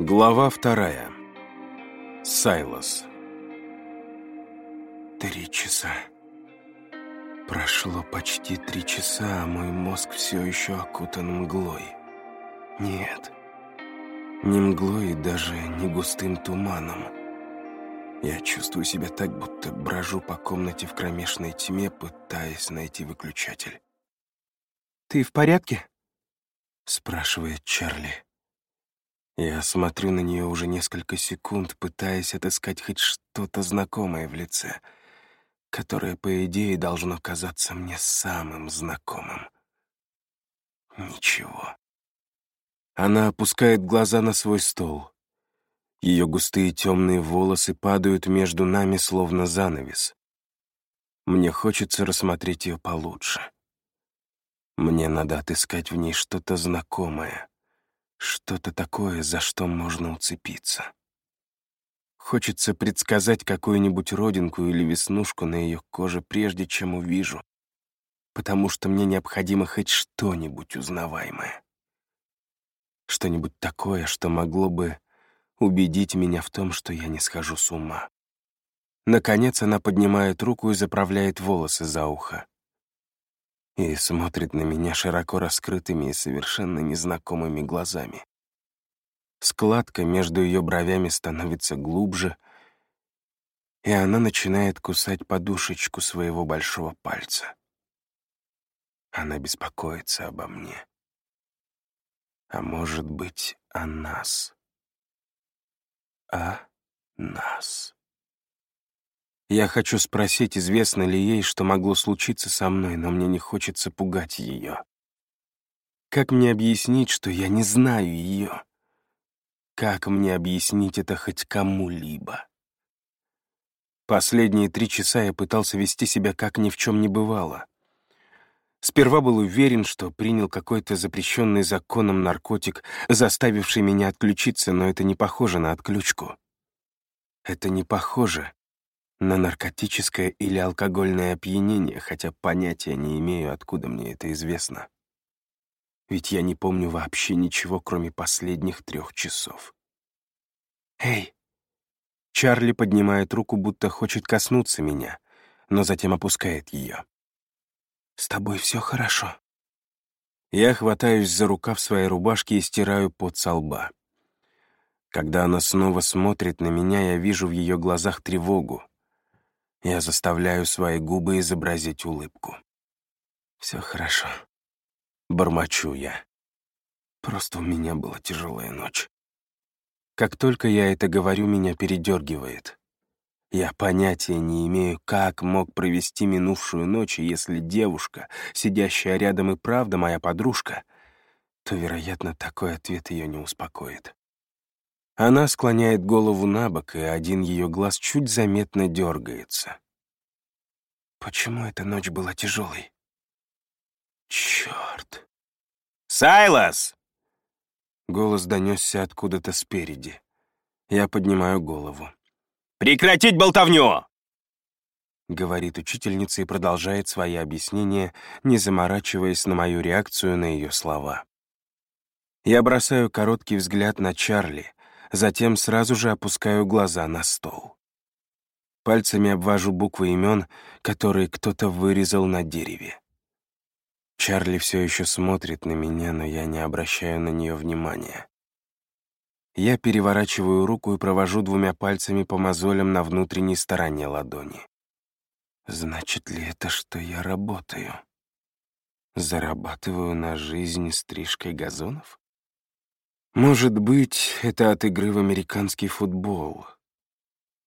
Глава вторая. Сайлос. Три часа. Прошло почти три часа, а мой мозг все еще окутан мглой. Нет, не мглой и даже не густым туманом. Я чувствую себя так, будто брожу по комнате в кромешной тьме, пытаясь найти выключатель. «Ты в порядке?» — спрашивает Чарли. Я смотрю на нее уже несколько секунд, пытаясь отыскать хоть что-то знакомое в лице, которое, по идее, должно казаться мне самым знакомым. Ничего. Она опускает глаза на свой стол. Ее густые темные волосы падают между нами, словно занавес. Мне хочется рассмотреть ее получше. Мне надо отыскать в ней что-то знакомое, что-то такое, за что можно уцепиться. Хочется предсказать какую-нибудь родинку или веснушку на ее коже, прежде чем увижу, потому что мне необходимо хоть что-нибудь узнаваемое. Что-нибудь такое, что могло бы убедить меня в том, что я не схожу с ума. Наконец она поднимает руку и заправляет волосы за ухо. И смотрит на меня широко раскрытыми и совершенно незнакомыми глазами. Складка между ее бровями становится глубже, и она начинает кусать подушечку своего большого пальца. Она беспокоится обо мне. А может быть, о нас. О нас. Я хочу спросить, известно ли ей, что могло случиться со мной, но мне не хочется пугать ее. Как мне объяснить, что я не знаю ее? Как мне объяснить это хоть кому-либо? Последние три часа я пытался вести себя как ни в чем не бывало. Сперва был уверен, что принял какой-то запрещенный законом наркотик, заставивший меня отключиться, но это не похоже на отключку. Это не похоже на наркотическое или алкогольное опьянение, хотя понятия не имею, откуда мне это известно ведь я не помню вообще ничего, кроме последних трех часов. «Эй!» Чарли поднимает руку, будто хочет коснуться меня, но затем опускает ее. «С тобой все хорошо?» Я хватаюсь за рукав своей рубашки и стираю пот со лба. Когда она снова смотрит на меня, я вижу в ее глазах тревогу. Я заставляю свои губы изобразить улыбку. Все хорошо. Бормочу я. Просто у меня была тяжелая ночь. Как только я это говорю, меня передергивает. Я понятия не имею, как мог провести минувшую ночь, если девушка, сидящая рядом и правда моя подружка, то, вероятно, такой ответ ее не успокоит. Она склоняет голову на бок, и один ее глаз чуть заметно дергается. Почему эта ночь была тяжелой? Черт. «Сайлас!» Голос донесся откуда-то спереди. Я поднимаю голову. «Прекратить болтовню!» Говорит учительница и продолжает свои объяснения, не заморачиваясь на мою реакцию на ее слова. Я бросаю короткий взгляд на Чарли, затем сразу же опускаю глаза на стол. Пальцами обвожу буквы имен, которые кто-то вырезал на дереве. Чарли все еще смотрит на меня, но я не обращаю на нее внимания. Я переворачиваю руку и провожу двумя пальцами по мозолям на внутренней стороне ладони. Значит ли это, что я работаю? Зарабатываю на жизнь стрижкой газонов? Может быть, это от игры в американский футбол.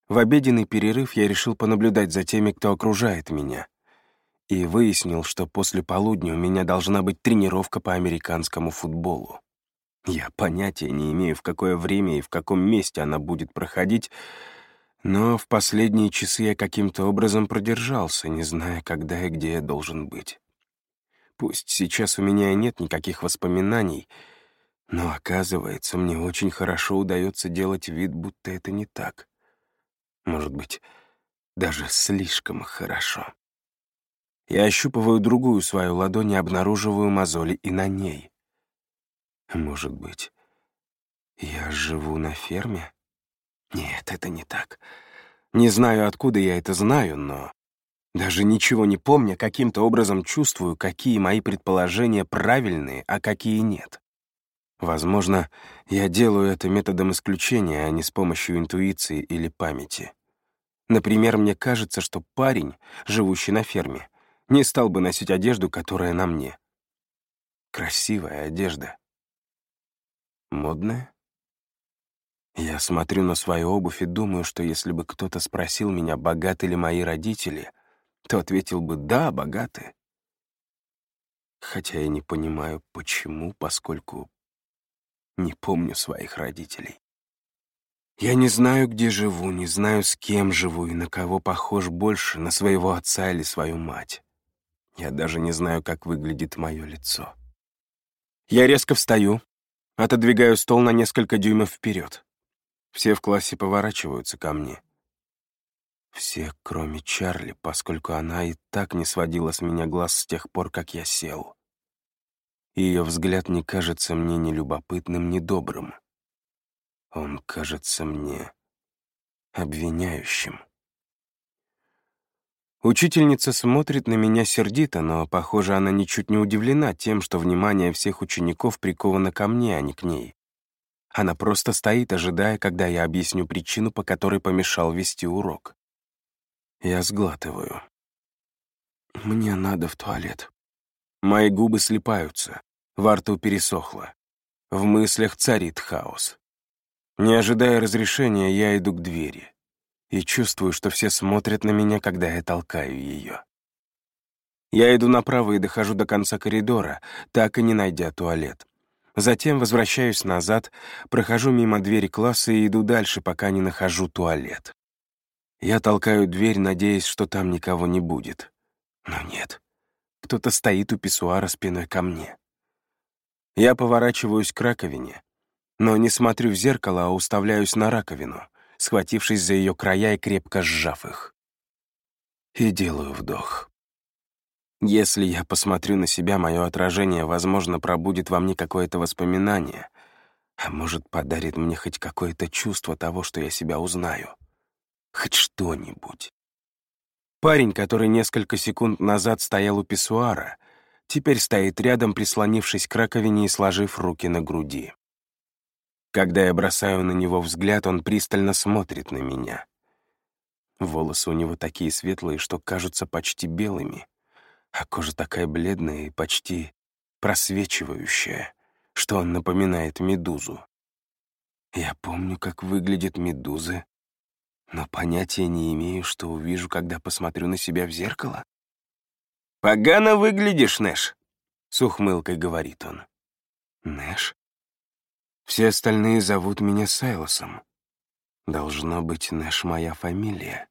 В обеденный перерыв я решил понаблюдать за теми, кто окружает меня и выяснил, что после полудня у меня должна быть тренировка по американскому футболу. Я понятия не имею, в какое время и в каком месте она будет проходить, но в последние часы я каким-то образом продержался, не зная, когда и где я должен быть. Пусть сейчас у меня нет никаких воспоминаний, но, оказывается, мне очень хорошо удается делать вид, будто это не так. Может быть, даже слишком хорошо. Я ощупываю другую свою ладонь и обнаруживаю мозоли и на ней. Может быть, Я живу на ферме? Нет, это не так. Не знаю, откуда я это знаю, но даже ничего не помня, каким-то образом чувствую, какие мои предположения правильные, а какие нет. Возможно, я делаю это методом исключения, а не с помощью интуиции или памяти. Например, мне кажется, что парень, живущий на ферме, не стал бы носить одежду, которая на мне. Красивая одежда. Модная? Я смотрю на свою обувь и думаю, что если бы кто-то спросил меня, богаты ли мои родители, то ответил бы «да, богаты». Хотя я не понимаю, почему, поскольку не помню своих родителей. Я не знаю, где живу, не знаю, с кем живу и на кого похож больше, на своего отца или свою мать. Я даже не знаю, как выглядит мое лицо. Я резко встаю, отодвигаю стол на несколько дюймов вперед. Все в классе поворачиваются ко мне. Все, кроме Чарли, поскольку она и так не сводила с меня глаз с тех пор, как я сел. Ее взгляд не кажется мне ни любопытным, ни добрым. Он кажется мне обвиняющим. Учительница смотрит на меня сердито, но, похоже, она ничуть не удивлена тем, что внимание всех учеников приковано ко мне, а не к ней. Она просто стоит, ожидая, когда я объясню причину, по которой помешал вести урок. Я сглатываю. Мне надо в туалет. Мои губы слипаются, во рту пересохло. В мыслях царит хаос. Не ожидая разрешения, я иду к двери и чувствую, что все смотрят на меня, когда я толкаю ее. Я иду направо и дохожу до конца коридора, так и не найдя туалет. Затем возвращаюсь назад, прохожу мимо двери класса и иду дальше, пока не нахожу туалет. Я толкаю дверь, надеясь, что там никого не будет. Но нет. Кто-то стоит у писсуара спиной ко мне. Я поворачиваюсь к раковине, но не смотрю в зеркало, а уставляюсь на раковину, схватившись за ее края и крепко сжав их. И делаю вдох. Если я посмотрю на себя, мое отражение, возможно, пробудит во мне какое-то воспоминание, а может, подарит мне хоть какое-то чувство того, что я себя узнаю. Хоть что-нибудь. Парень, который несколько секунд назад стоял у писсуара, теперь стоит рядом, прислонившись к раковине и сложив руки на груди. Когда я бросаю на него взгляд, он пристально смотрит на меня. Волосы у него такие светлые, что кажутся почти белыми, а кожа такая бледная и почти просвечивающая, что он напоминает медузу. Я помню, как выглядят медузы, но понятия не имею, что увижу, когда посмотрю на себя в зеркало. «Погано выглядишь, Нэш», — с ухмылкой говорит он. «Нэш?» Все остальные зовут меня Сайлосом. Должно быть, Нэш моя фамилия.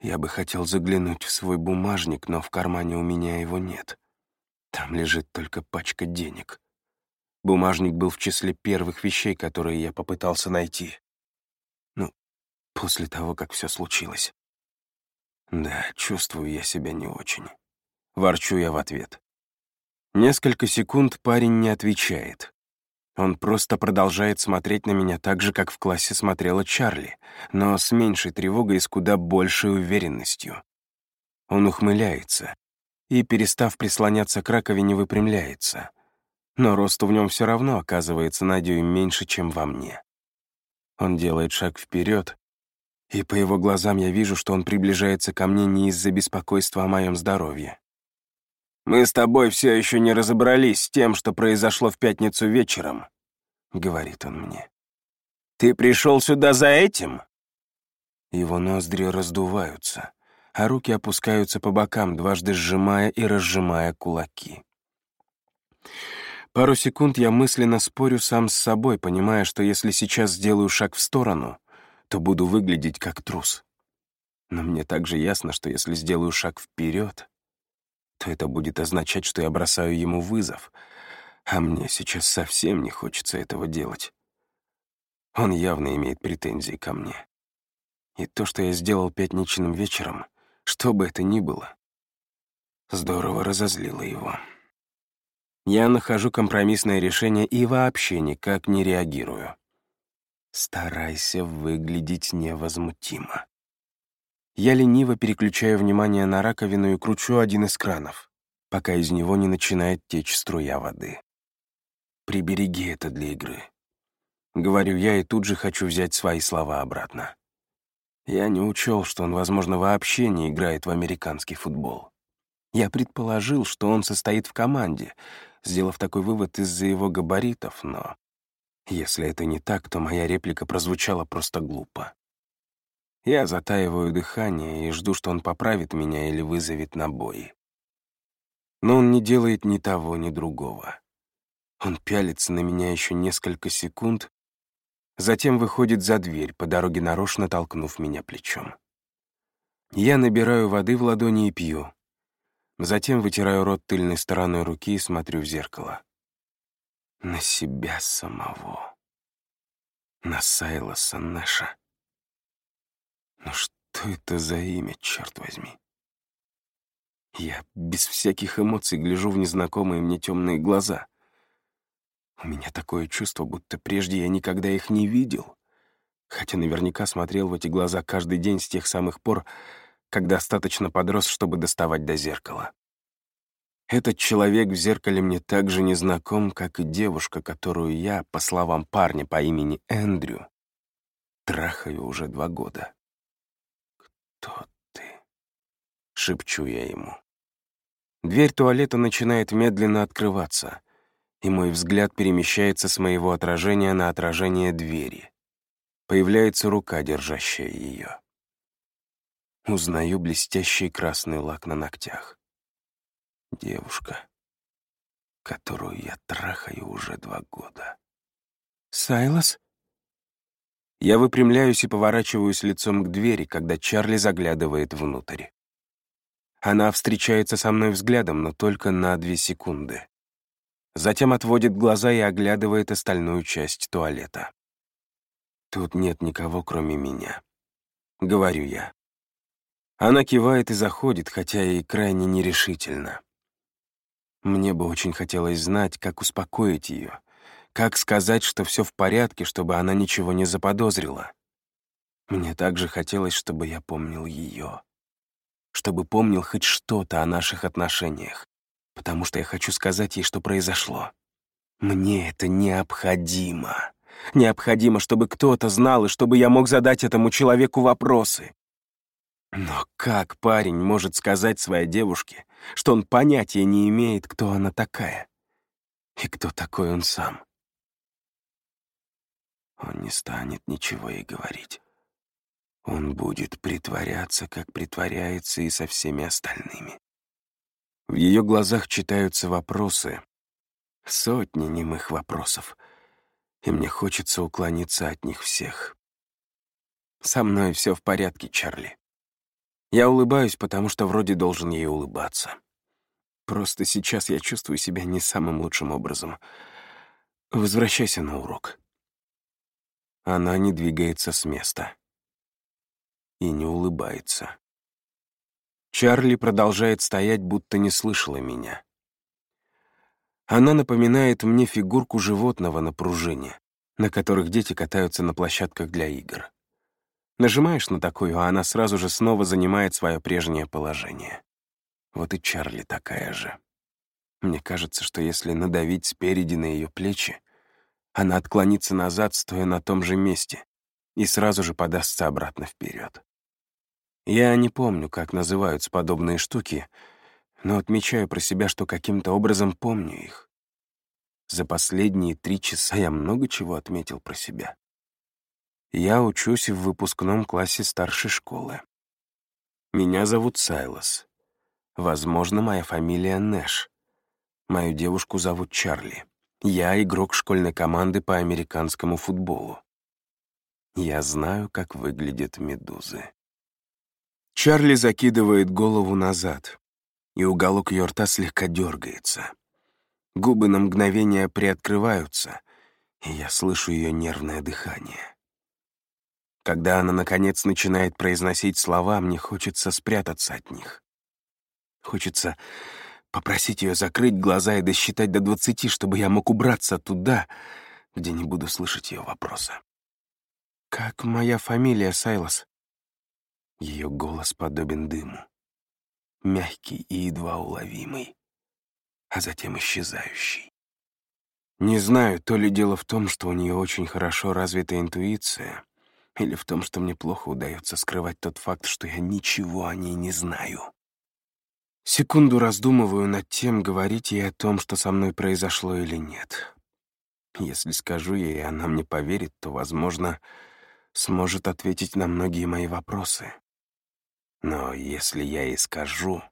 Я бы хотел заглянуть в свой бумажник, но в кармане у меня его нет. Там лежит только пачка денег. Бумажник был в числе первых вещей, которые я попытался найти. После того, как все случилось. Да, чувствую я себя не очень. Ворчу я в ответ. Несколько секунд парень не отвечает. Он просто продолжает смотреть на меня так же, как в классе смотрела Чарли, но с меньшей тревогой и с куда большей уверенностью. Он ухмыляется и, перестав прислоняться к раковине, выпрямляется. Но росту в нем все равно оказывается на дюйм меньше, чем во мне. Он делает шаг вперед, и по его глазам я вижу, что он приближается ко мне не из-за беспокойства о моем здоровье. «Мы с тобой все еще не разобрались с тем, что произошло в пятницу вечером», — говорит он мне. «Ты пришел сюда за этим?» Его ноздри раздуваются, а руки опускаются по бокам, дважды сжимая и разжимая кулаки. Пару секунд я мысленно спорю сам с собой, понимая, что если сейчас сделаю шаг в сторону, то буду выглядеть как трус. Но мне также ясно, что если сделаю шаг вперед, то это будет означать, что я бросаю ему вызов, а мне сейчас совсем не хочется этого делать. Он явно имеет претензии ко мне. И то, что я сделал пятничным вечером, что бы это ни было, здорово разозлило его. Я нахожу компромиссное решение и вообще никак не реагирую. Старайся выглядеть невозмутимо. Я лениво переключаю внимание на раковину и кручу один из кранов, пока из него не начинает течь струя воды. Прибереги это для игры. Говорю я и тут же хочу взять свои слова обратно. Я не учел, что он, возможно, вообще не играет в американский футбол. Я предположил, что он состоит в команде, сделав такой вывод из-за его габаритов, но если это не так, то моя реплика прозвучала просто глупо. Я затаиваю дыхание и жду, что он поправит меня или вызовет на бой. Но он не делает ни того, ни другого. Он пялится на меня еще несколько секунд, затем выходит за дверь, по дороге нарочно толкнув меня плечом. Я набираю воды в ладони и пью. Затем вытираю рот тыльной стороной руки и смотрю в зеркало. На себя самого. На Сайлоса Нэша. Ну что это за имя, черт возьми? Я без всяких эмоций гляжу в незнакомые мне темные глаза. У меня такое чувство, будто прежде я никогда их не видел, хотя наверняка смотрел в эти глаза каждый день с тех самых пор, когда достаточно подрос, чтобы доставать до зеркала. Этот человек в зеркале мне так же незнаком, как и девушка, которую я, по словам парня по имени Эндрю, трахаю уже два года. «Кто ты?» — шепчу я ему. Дверь туалета начинает медленно открываться, и мой взгляд перемещается с моего отражения на отражение двери. Появляется рука, держащая ее. Узнаю блестящий красный лак на ногтях. Девушка, которую я трахаю уже два года. «Сайлос?» Я выпрямляюсь и поворачиваюсь лицом к двери, когда Чарли заглядывает внутрь. Она встречается со мной взглядом, но только на две секунды. Затем отводит глаза и оглядывает остальную часть туалета. Тут нет никого, кроме меня. Говорю я. Она кивает и заходит, хотя и крайне нерешительно. Мне бы очень хотелось знать, как успокоить ее, как сказать, что все в порядке, чтобы она ничего не заподозрила. Мне также хотелось, чтобы я помнил ее, чтобы помнил хоть что-то о наших отношениях, потому что я хочу сказать ей, что произошло. Мне это необходимо. Необходимо, чтобы кто-то знал, и чтобы я мог задать этому человеку вопросы. Но как парень может сказать своей девушке, что он понятия не имеет, кто она такая? И кто такой он сам? Он не станет ничего ей говорить. Он будет притворяться, как притворяется и со всеми остальными. В ее глазах читаются вопросы, сотни немых вопросов, и мне хочется уклониться от них всех. Со мной все в порядке, Чарли. Я улыбаюсь, потому что вроде должен ей улыбаться. Просто сейчас я чувствую себя не самым лучшим образом. Возвращайся на урок. Она не двигается с места. И не улыбается. Чарли продолжает стоять, будто не слышала меня. Она напоминает мне фигурку животного на пружине, на которых дети катаются на площадках для игр. Нажимаешь на такую, а она сразу же снова занимает свое прежнее положение. Вот и Чарли такая же. Мне кажется, что если надавить спереди на ее плечи, она отклонится назад, стоя на том же месте, и сразу же подастся обратно вперед. Я не помню, как называются подобные штуки, но отмечаю про себя, что каким-то образом помню их. За последние три часа я много чего отметил про себя. Я учусь в выпускном классе старшей школы. Меня зовут Сайлос. Возможно, моя фамилия Нэш. Мою девушку зовут Чарли. Я игрок школьной команды по американскому футболу. Я знаю, как выглядят медузы. Чарли закидывает голову назад, и уголок ее рта слегка дергается. Губы на мгновение приоткрываются, и я слышу ее нервное дыхание. Когда она, наконец, начинает произносить слова, мне хочется спрятаться от них. Хочется Попросить ее закрыть глаза и досчитать до двадцати, чтобы я мог убраться туда, где не буду слышать ее вопросы. «Как моя фамилия, Сайлос?» Ее голос подобен дыму. Мягкий и едва уловимый, а затем исчезающий. Не знаю, то ли дело в том, что у нее очень хорошо развита интуиция, или в том, что мне плохо удается скрывать тот факт, что я ничего о ней не знаю. Секунду раздумываю над тем, говорить ей о том, что со мной произошло или нет. Если скажу ей, и она мне поверит, то, возможно, сможет ответить на многие мои вопросы. Но если я ей скажу,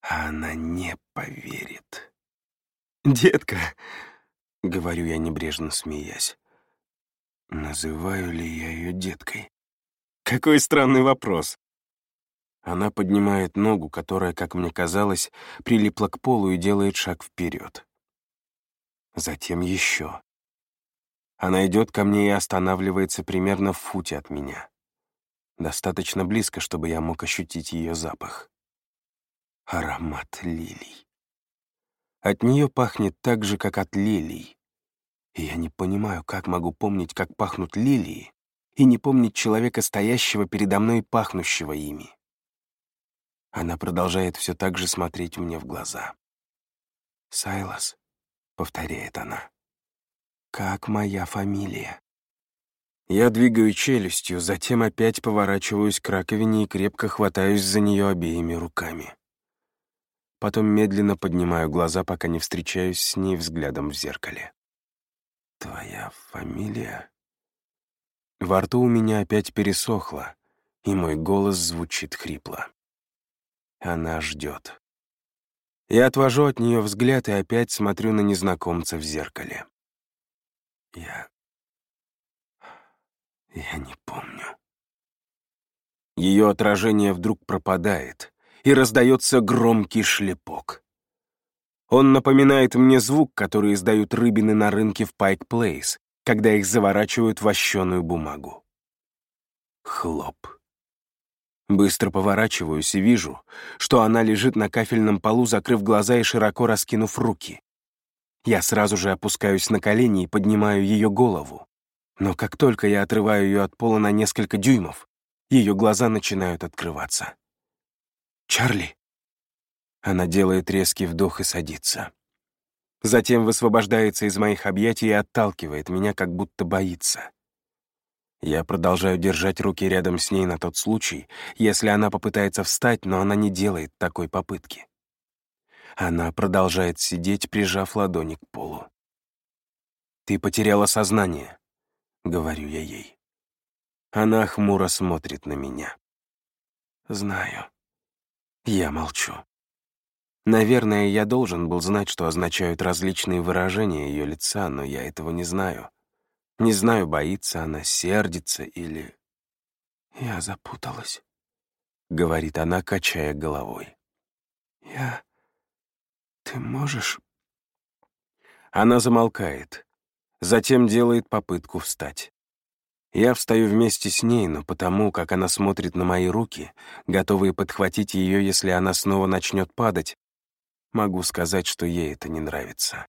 а она не поверит... «Детка!» — говорю я, небрежно смеясь. Называю ли я ее деткой? Какой странный вопрос. Она поднимает ногу, которая, как мне казалось, прилипла к полу и делает шаг вперед. Затем еще. Она идет ко мне и останавливается примерно в футе от меня. Достаточно близко, чтобы я мог ощутить ее запах. Аромат лилий. От нее пахнет так же, как от лилий. И я не понимаю, как могу помнить, как пахнут лилии, и не помнить человека, стоящего передо мной, пахнущего ими. Она продолжает все так же смотреть мне в глаза. «Сайлас», — повторяет она, — «как моя фамилия?» Я двигаю челюстью, затем опять поворачиваюсь к раковине и крепко хватаюсь за нее обеими руками. Потом медленно поднимаю глаза, пока не встречаюсь с ней взглядом в зеркале. «Твоя фамилия?» Во рту у меня опять пересохло, и мой голос звучит хрипло. Она ждет. Я отвожу от нее взгляд и опять смотрю на незнакомца в зеркале. Я... Я не помню. Ее отражение вдруг пропадает, и раздается громкий шлепок. Он напоминает мне звук, который издают рыбины на рынке в Пайк Плейс, когда их заворачивают в вощеную бумагу. Хлоп. Быстро поворачиваюсь и вижу, что она лежит на кафельном полу, закрыв глаза и широко раскинув руки. Я сразу же опускаюсь на колени и поднимаю ее голову. Но как только я отрываю ее от пола на несколько дюймов, ее глаза начинают открываться. «Чарли!» Она делает резкий вдох и садится. Затем высвобождается из моих объятий и отталкивает меня, как будто боится. Я продолжаю держать руки рядом с ней на тот случай, если она попытается встать, но она не делает такой попытки. Она продолжает сидеть, прижав ладони к полу. «Ты потеряла сознание», — говорю я ей. Она хмуро смотрит на меня. «Знаю». Я молчу. Наверное, я должен был знать, что означают различные выражения ее лица, но я этого не знаю. Не знаю, боится она, сердится или... «Я запуталась», — говорит она, качая головой. «Я... Ты можешь...» Она замолкает, затем делает попытку встать. Я встаю вместе с ней, но потому, как она смотрит на мои руки, готовые подхватить ее, если она снова начнет падать, могу сказать, что ей это не нравится.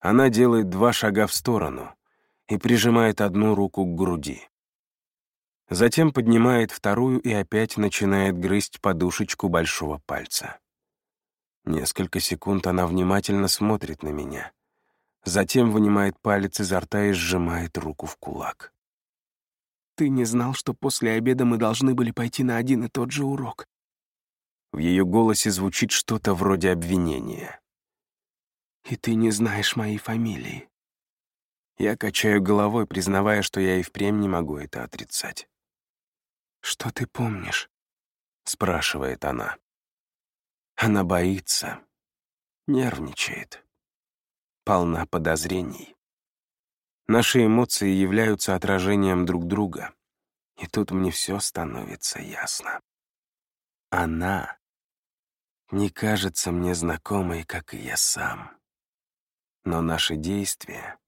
Она делает два шага в сторону, и прижимает одну руку к груди. Затем поднимает вторую и опять начинает грызть подушечку большого пальца. Несколько секунд она внимательно смотрит на меня. Затем вынимает палец изо рта и сжимает руку в кулак. «Ты не знал, что после обеда мы должны были пойти на один и тот же урок?» В ее голосе звучит что-то вроде обвинения. «И ты не знаешь моей фамилии. Я качаю головой, признавая, что я и впрямь не могу это отрицать. «Что ты помнишь?» — спрашивает она. Она боится, нервничает, полна подозрений. Наши эмоции являются отражением друг друга, и тут мне все становится ясно. Она не кажется мне знакомой, как и я сам. Но наши действия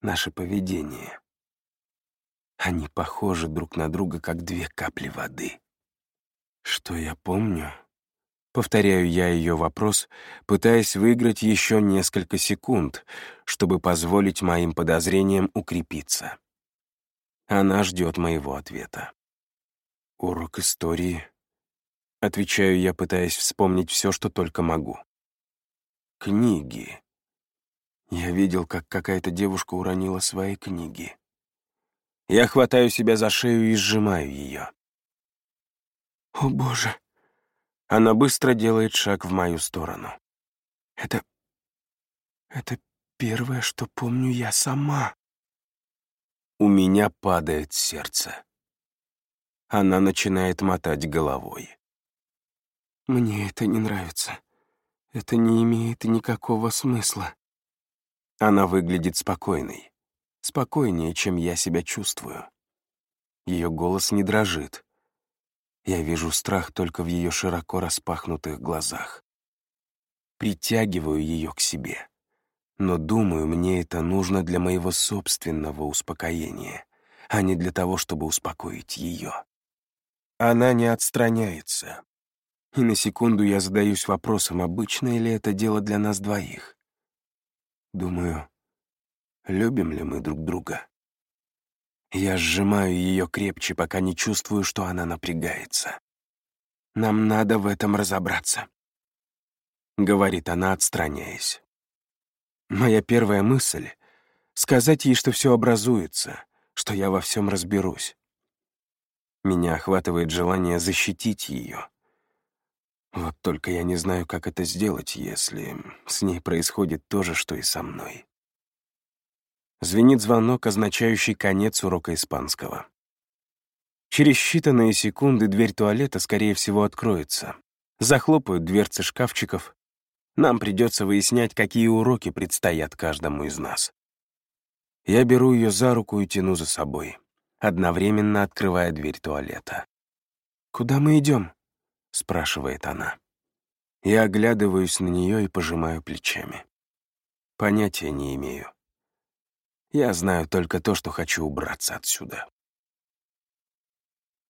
наше поведение. Они похожи друг на друга, как две капли воды. Что я помню? Повторяю я ее вопрос, пытаясь выиграть еще несколько секунд, чтобы позволить моим подозрениям укрепиться. Она ждет моего ответа. «Урок истории», — отвечаю я, пытаясь вспомнить все, что только могу. «Книги». Я видел, как какая-то девушка уронила свои книги. Я хватаю себя за шею и сжимаю ее. «О, Боже!» Она быстро делает шаг в мою сторону. «Это... это первое, что помню я сама». У меня падает сердце. Она начинает мотать головой. «Мне это не нравится. Это не имеет никакого смысла». Она выглядит спокойной. Спокойнее, чем я себя чувствую. Ее голос не дрожит. Я вижу страх только в ее широко распахнутых глазах. Притягиваю ее к себе. Но думаю, мне это нужно для моего собственного успокоения, а не для того, чтобы успокоить ее. Она не отстраняется. И на секунду я задаюсь вопросом, обычное ли это дело для нас двоих. Думаю, любим ли мы друг друга? Я сжимаю ее крепче, пока не чувствую, что она напрягается. «Нам надо в этом разобраться», — говорит она, отстраняясь. Моя первая мысль — сказать ей, что все образуется, что я во всем разберусь. Меня охватывает желание защитить ее. Вот только я не знаю, как это сделать, если с ней происходит то же, что и со мной. Звенит звонок, означающий конец урока испанского. Через считанные секунды дверь туалета, скорее всего, откроется. Захлопают дверцы шкафчиков. Нам придется выяснять, какие уроки предстоят каждому из нас. Я беру ее за руку и тяну за собой, одновременно открывая дверь туалета. «Куда мы идем?» — спрашивает она. Я оглядываюсь на нее и пожимаю плечами. Понятия не имею. Я знаю только то, что хочу убраться отсюда.